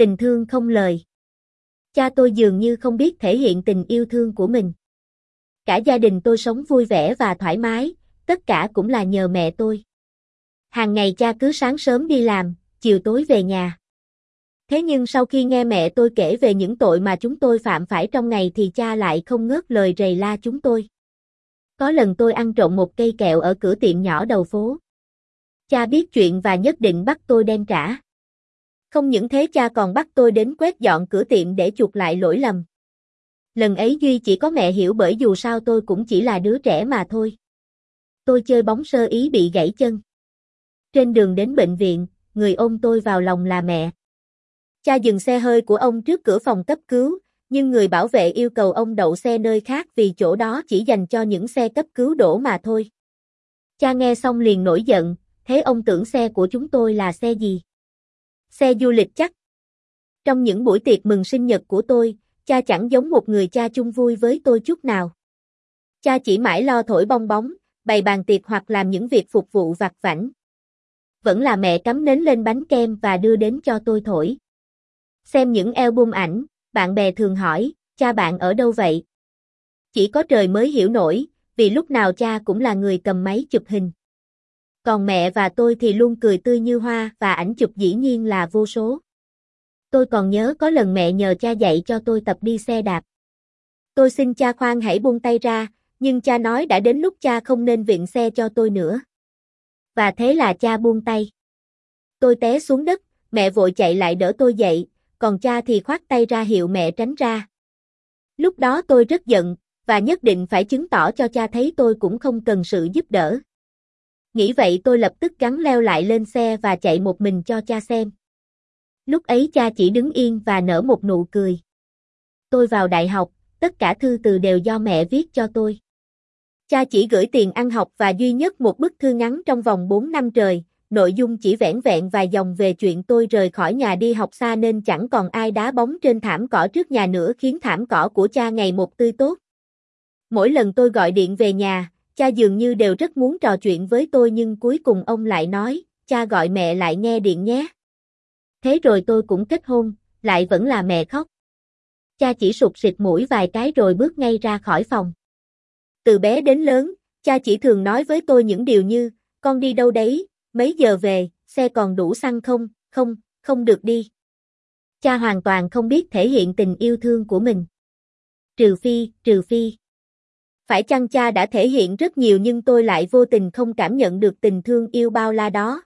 Tình thương không lời. Cha tôi dường như không biết thể hiện tình yêu thương của mình. Cả gia đình tôi sống vui vẻ và thoải mái, tất cả cũng là nhờ mẹ tôi. Hàng ngày cha cứ sáng sớm đi làm, chiều tối về nhà. Thế nhưng sau khi nghe mẹ tôi kể về những tội mà chúng tôi phạm phải trong ngày thì cha lại không ngớt lời rầy la chúng tôi. Có lần tôi ăn trộm một cây kẹo ở cửa tiệm nhỏ đầu phố. Cha biết chuyện và nhất định bắt tôi đem trả. Không những thế cha còn bắt tôi đến quét dọn cửa tiệm để chuộc lại lỗi lầm. Lần ấy Duy chỉ có mẹ hiểu bởi dù sao tôi cũng chỉ là đứa trẻ mà thôi. Tôi chơi bóng sơ ý bị gãy chân. Trên đường đến bệnh viện, người ôm tôi vào lòng là mẹ. Cha dừng xe hơi của ông trước cửa phòng cấp cứu, nhưng người bảo vệ yêu cầu ông đậu xe nơi khác vì chỗ đó chỉ dành cho những xe cấp cứu đổ mà thôi. Cha nghe xong liền nổi giận, thế ông tưởng xe của chúng tôi là xe gì? Xe du lịch chắc. Trong những buổi tiệc mừng sinh nhật của tôi, cha chẳng giống một người cha chung vui với tôi chút nào. Cha chỉ mãi lo thổi bong bóng, bày bàn tiệc hoặc làm những việc phục vụ vặt vảnh. Vẫn là mẹ cắm nến lên bánh kem và đưa đến cho tôi thổi. Xem những album ảnh, bạn bè thường hỏi, cha bạn ở đâu vậy? Chỉ có trời mới hiểu nổi, vì lúc nào cha cũng là người cầm máy chụp hình. Còn mẹ và tôi thì luôn cười tươi như hoa và ảnh chụp dĩ nhiên là vô số. Tôi còn nhớ có lần mẹ nhờ cha dạy cho tôi tập đi xe đạp. Tôi xin cha khoan hãy buông tay ra, nhưng cha nói đã đến lúc cha không nên viện xe cho tôi nữa. Và thế là cha buông tay. Tôi té xuống đất, mẹ vội chạy lại đỡ tôi dậy, còn cha thì khoát tay ra hiệu mẹ tránh ra. Lúc đó tôi rất giận, và nhất định phải chứng tỏ cho cha thấy tôi cũng không cần sự giúp đỡ. Nghĩ vậy tôi lập tức gắn leo lại lên xe và chạy một mình cho cha xem. Lúc ấy cha chỉ đứng yên và nở một nụ cười. Tôi vào đại học, tất cả thư từ đều do mẹ viết cho tôi. Cha chỉ gửi tiền ăn học và duy nhất một bức thư ngắn trong vòng 4 năm trời, nội dung chỉ vẻn vẹn vài dòng về chuyện tôi rời khỏi nhà đi học xa nên chẳng còn ai đá bóng trên thảm cỏ trước nhà nữa khiến thảm cỏ của cha ngày một tươi tốt. Mỗi lần tôi gọi điện về nhà, cha dường như đều rất muốn trò chuyện với tôi nhưng cuối cùng ông lại nói, cha gọi mẹ lại nghe điện nhé. Thế rồi tôi cũng kết hôn, lại vẫn là mẹ khóc. Cha chỉ sụt sịt mũi vài cái rồi bước ngay ra khỏi phòng. Từ bé đến lớn, cha chỉ thường nói với tôi những điều như, con đi đâu đấy, mấy giờ về, xe còn đủ xăng không, không, không được đi. Cha hoàn toàn không biết thể hiện tình yêu thương của mình. Trừ phi, trừ phi. Phải chăng cha đã thể hiện rất nhiều nhưng tôi lại vô tình không cảm nhận được tình thương yêu bao la đó.